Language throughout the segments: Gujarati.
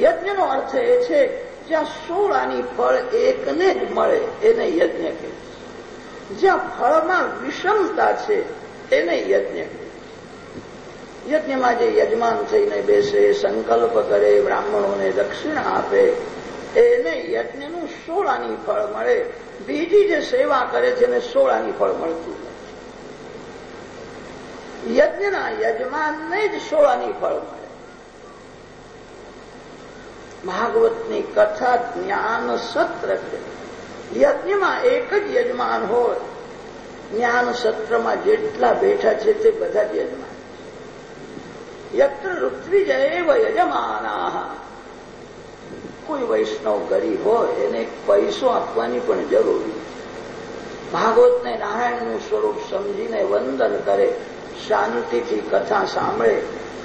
યજ્ઞનો અર્થ એ છે, જ્યાં સોળાની ફળ એકને જ મળે, એને યજ્ઞ કહે જ્યાં ફળમાં વિષમતા છે, એને યજ્ઞ કહે યજ્ઞમાં જે યજમાન થઈને બેસે, સંકલ્પ કરે, બ્રાહ્મણોને દક્ષિણા આપે, એને યજ્ઞનું સોળાની ફળ મળે. બીજી જે સેવા કરે છે, એને સોળાની ફળ મળતું નથી યજ્ઞના યજમાનને જ સોળાની ફળ મળે. ભાગવતની કથા જ્ઞાન સત્ર છે. યજ્ઞમાં એક જ યજમાન હોય. જ્ઞાન સત્રમાં જેટલા બેઠા છે તે બધા જ યજમાન. યત્ર ઋત્વિજયવ યજમાના કોઈ વૈષ્ણવ ગરીબ હોય, એને પૈસો આપવાની પણ જરૂરી ભાગવતને નારાયણનું સ્વરૂપ સમજીને વંદન કરે, શાંતિથી કથા સાંભળે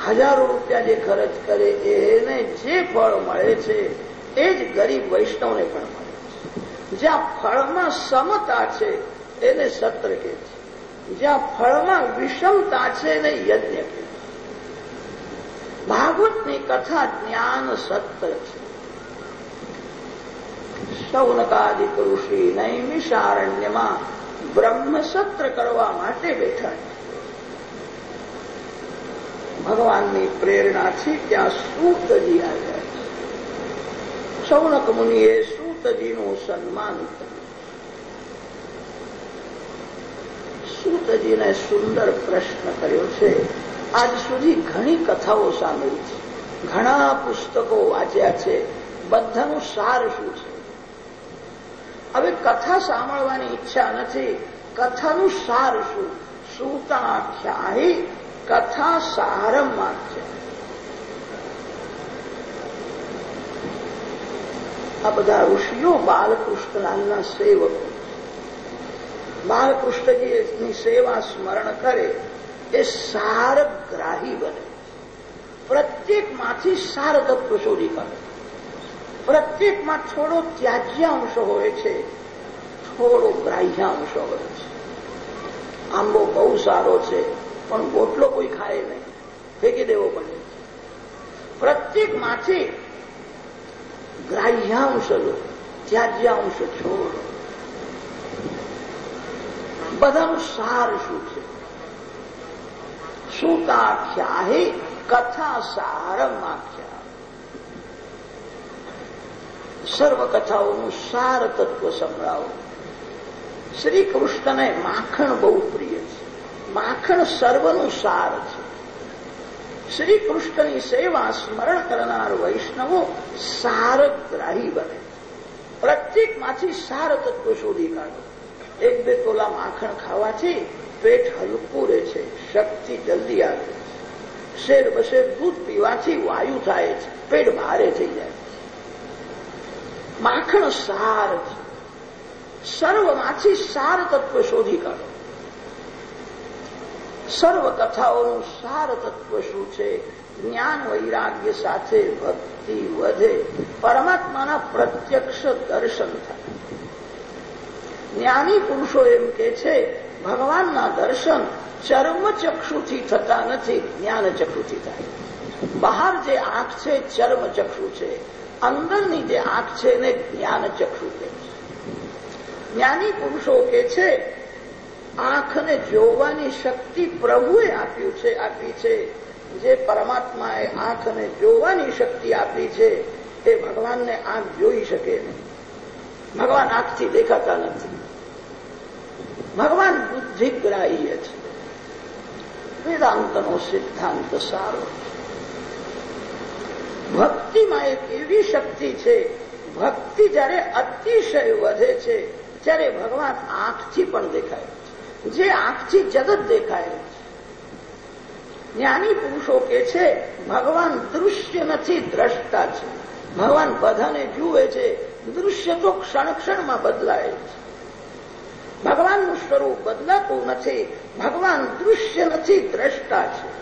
હજારો રૂપિયા જે ખર્ચ કરે એને જે ફળ મળે છે, એ જ ગરીબ વૈષ્ણવને પણ મળે છે. જ્યાં ફળમાં સમતા છે, એને સત્ર કે છે. જ્યાં ફળમાં વિષમતા છે, એને યજ્ઞ કે છે. ભાગવતની કથા જ્ઞાન સત્ર છે. શૌનકાદિક ઋષિ નૈમિષારણ્યમાં બ્રહ્મસત્ર કરવા માટે બેઠા છે. ભગવાનની પ્રેરણાથી ત્યાં સૂતજી આવ્યા છે. સૌનક મુનિએ સૂતજીનું સન્માન સૂતજીને સુંદર પ્રશ્ન કર્યો છે, આજ સુધી ઘણી કથાઓ સાંભળી છે. ઘણા પુસ્તકો વાંચ્યા છે, બધાનું સાર શું છે? હવે કથા સાંભળવાની ઈચ્છા નથી, કથાનું સાર શું? સૂતાખ્યાહી કથા સારમાં છે. આ બધા ઋષિઓ બાલકૃષ્ણલાલના સેવકો. બાલકૃષ્ણજીની સેવા સ્મરણ કરે, એ સારગ્રાહી બને. પ્રત્યેકમાંથી સાર તત્વ શોધી કાઢે. પ્રત્યેકમાં થોડો ત્યાજ્યાંશ હોય છે, થોડો ગ્રાહ્યાંશ હોય છે. આંબો બહુ સારો છે પણ ગોટલો કોઈ ખાય નહીં. ફેંકી દેવો પડે. પ્રત્યેકમાંથી ગ્રાહ્યાંશ લો ત્યાજ્યાંશ છોડ. બધાનું સાર શું છે? સૂતાખ્યાહી કથા સારમાખ્યા સર્વ કથાઓનું સાર તત્વ સંભળાવો. શ્રી કૃષ્ણને માખણ બહુ પ્રિય. માખણ સર્વનું સાર છે. શ્રી કૃષ્ણની સેવા સ્મરણ કરનાર વૈષ્ણવો સારગ્રાહી બને. પ્રત્યેકમાંથી સાર તત્વ શોધી કાઢો. એક બે તોલા માખણ ખાવાથી પેટ હલકું રહે છે, શક્તિ જલ્દી આવે છે. શેર બશેર દૂધ પીવાથી વાયુ થાય છે, પેટ ભારે થઈ જાય માખણ સાર છે. સર્વમાંથી સાર તત્વ શોધી કાઢો. સર્વ કથાઓનું સાર તત્વ શું છે? જ્ઞાન વૈરાગ્ય સાથે ભક્તિ વધે. પરમાત્માના પ્રત્યક્ષ દર્શન થાય. જ્ઞાની પુરુષો એમ કે છે, ભગવાનના દર્શન ચર્મચક્ષુથી થતા નથી, જ્ઞાનચક્ષુથી થાય. બહાર જે આંખ છે, ચર્મચક્ષુ છે. અંદરની જે આંખ છે, એને જ્ઞાનચક્ષુ કહે છે. જ્ઞાની પુરુષો કે છે આંખને જોવાની શક્તિ પ્રભુએ આપ્યું છે, આપી છે. જે પરમાત્માએ આંખને જોવાની શક્તિ આપી છે, એ ભગવાનને આંખ જોઈ શકે નહીં. ભગવાન આંખથી દેખાતા નથી. ભગવાન બુદ્ધિગ્રાહ્ય છે. વેદાંતનો સિદ્ધાંત સારો ભક્તિમાં એક એવી શક્તિ છે, ભક્તિ જ્યારે અતિશય વધે છે, ત્યારે ભગવાન આંખથી પણ દેખાય જે આંખથી જગત દેખાય જ્ઞાની પુરુષો કે છે, ભગવાન દૃશ્ય નથી, દ્રષ્ટા છે. ભગવાન બધાને જુએ છે, દૃશ્ય તો ક્ષણ ક્ષણમાં બદલાય છે. ભગવાનનું સ્વરૂપ બદલાતું નથી, ભગવાન દૃશ્ય નથી, દ્રષ્ટા છે.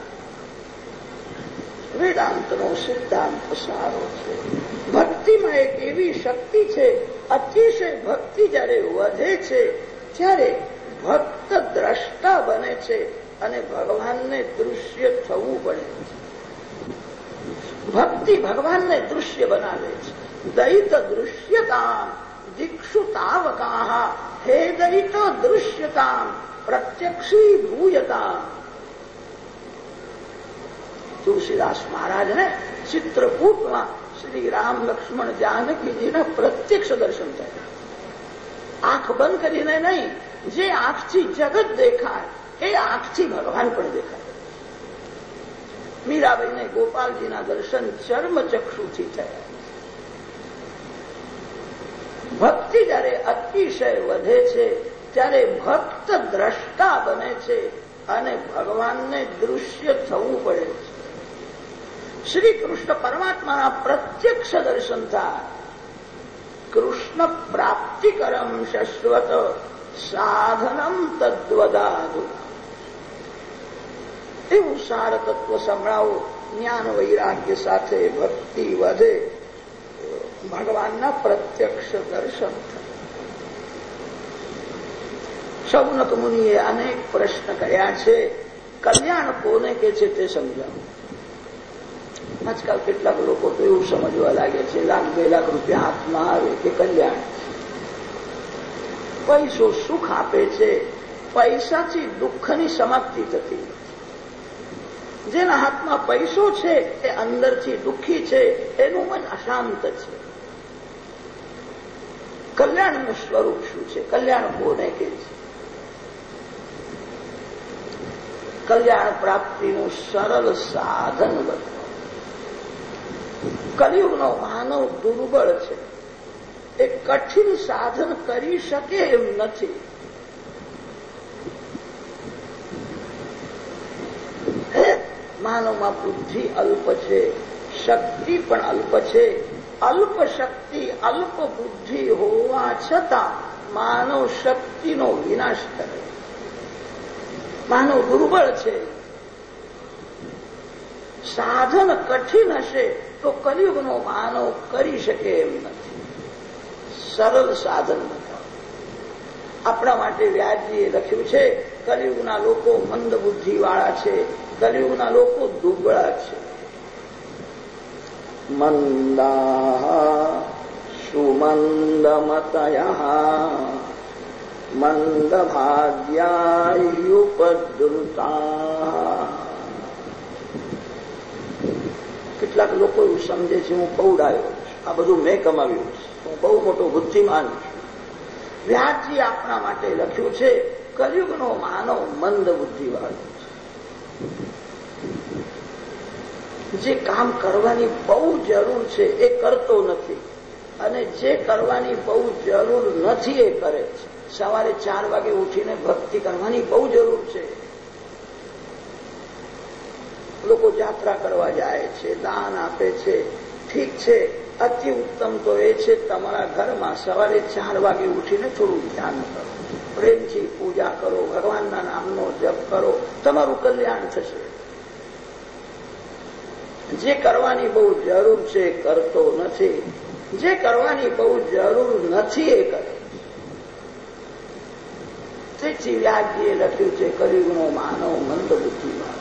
વેદાંતનો સિદ્ધાંત સારો છે. ભક્તિમાં એક એવી શક્તિ છે, અતિશય ભક્તિ જ્યારે વધે છે, ત્યારે ભક્ત દ્રષ્ટા બને છે અને ભગવાનને દૃશ્ય થવું પડે છે. ભક્તિ ભગવાનને દૃશ્ય બનાવે છે. દૈત દૃશ્યતામ દીક્ષુતાવકા હે દૈત દૃશ્યતામ, પ્રત્યક્ષી ભૂયતા તુલસીદાસ મહારાજને ચિત્રકૂટમાં શ્રી રામ લક્ષ્મણ જાનકીજીના પ્રત્યક્ષ દર્શન થયા. આંખ બંધ કરીને નહીં જે આંખથી જગત દેખાય, એ આંખથી ભગવાન પણ દેખાય. મીરાબાઈને ગોપાલજીના દર્શન ચર્મચક્ષુથી થયા. ભક્તિ જ્યારે અતિશય વધે છે, ત્યારે ભક્ત દ્રષ્ટા બને છે અને ભગવાનને દૃશ્ય થવું પડે છે. શ્રી કૃષ્ણ પરમાત્માના પ્રત્યક્ષ દર્શન થાય. કૃષ્ણ પ્રાપ્તિકરમ શશ્વત સાધનમ તદ્વદાધુ એવું સાર તત્વ સંભળાવો જ્ઞાન વૈરાગ્ય સાથે ભક્તિ વધે ભગવાનના પ્રત્યક્ષ દર્શન થાય શૌનક મુનિએ અનેક પ્રશ્ન કર્યા છે કલ્યાણ કોને કે છે તે સમજાવો આજકાલ કેટલાક લોકો તો એવું સમજવા લાગે છે, લાખ બે લાખ રૂપિયા હાથમાં આવે કે કલ્યાણ પૈસો સુખ આપે છે, પૈસાથી દુઃખની સમાપ્તિ થતી જેના હાથમાં પૈસો છે, એ અંદરથી દુઃખી છે, એનું મન અશાંત છે. કલ્યાણનું સ્વરૂપ શું છે? કલ્યાણ કોને કે છે? કલ્યાણ પ્રાપ્તિનું સરળ સાધન બધું કલિયુગનો માનવ દુર્બળ છે. એ કઠિન સાધન કરી શકે એમ નથી. માનવમાં બુદ્ધિ અલ્પ છે, શક્તિ પણ અલ્પ છે. અલ્પ શક્તિ, અલ્પ બુદ્ધિ હોવા છતાં માનવ શક્તિનો વિનાશ કરે. માનવ દુર્બળ છે. સાધન કઠિન હશે તો કલયુગનો માનવ કરી શકે એમ નથી. સરળ સાધન આપણા માટે વ્યાજજીએ લખ્યું છે, કલયુગના લોકો મંદ બુદ્ધિવાળા છે, કલયુગના લોકો દુબળા છે. મંદા સુમંદમતયા મંદભાગ્યાયુપદ્રુતા. કેટલાક લોકો એવું સમજે છે, હું પૌડાયો આ બધું મેં કમાવ્યું છે. હું બહુ મોટો બુદ્ધિમાન છું. વ્યાસજી આપણા માટે લખ્યું છે, કલયુગનો માનવ મંદ બુદ્ધિવાળો છે. જે કામ કરવાની બહુ જરૂર છે એ કરતો નથી અને જે કરવાની બહુ જરૂર નથી એ કરે છે. સવારે ચાર વાગે ઉઠીને ભક્તિ કરવાની બહુ જરૂર છે. લોકો યાત્રા કરવા જાય છે, દાન આપે છે, ઠીક છે. અતિ ઉત્તમ તો એ છે તમારા ઘરમાં સવારે ચાર વાગે ઉઠીને થોડું ધ્યાન કરો. પ્રેમથી પૂજા કરો, ભગવાનના નામનો જપ કરો, તમારું કલ્યાણ થશે. જે કરવાની બહુ જરૂર છે કરતો નથી. જે કરવાની બહુ જરૂર નથી એ કરે. તેથી વ્યાજજીએ લખ્યું છે, કલિયુગનો માનવ મંદ બુદ્ધિમાં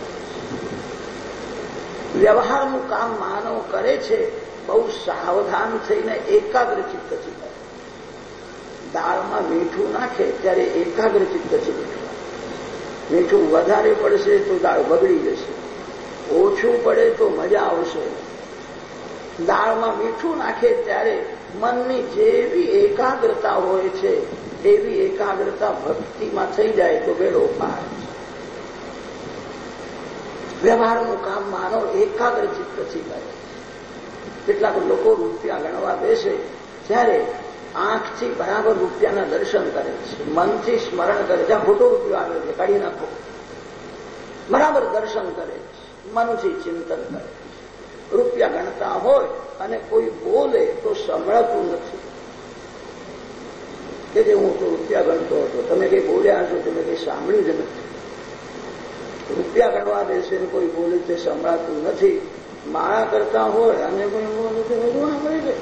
વ્યવહારનું કામ માનવ કરે છે બહુ સાવધાન થઈને એકાગ્ર ચિત્તથી કરે દાળમાં મીઠું નાખે ત્યારે એકાગ્ર ચિત્તથી મીઠું વધારે પડશે તો દાળ બગડી જશે. ઓછું પડે તો મજા આવશે. દાળમાં મીઠું નાખે ત્યારે મનની જેવી એકાગ્રતા હોય છે, એવી એકાગ્રતા ભક્તિમાં થઈ જાય તો બેડો પાર વ્યવહારનું કામ માનવ એકાગ્ર ચિત્તથી કરે કેટલાક લોકો રૂપિયા ગણવા બેસે ત્યારે આંખથી બરાબર રૂપિયાના દર્શન કરે છે. મનથી સ્મરણ કરે જ્યાં ખોટો રૂપિયો આવે છે. કાઢી નાખો. બરાબર દર્શન કરે છે. મનથી ચિંતન કરે રૂપિયા ગણતા હોય અને કોઈ બોલે તો સંભળાતું નથી. કે જે હું તો રૂપિયા ગણતો હતો. તમે કંઈ બોલ્યા છો તમે કંઈ સાંભળ્યું જ નથી. રૂપિયા ગણવા દેશે કોઈ બોલે તે સંભળાતું નથી. માળા કરતા હોય અને કોઈ તે બધું સાંભળે છે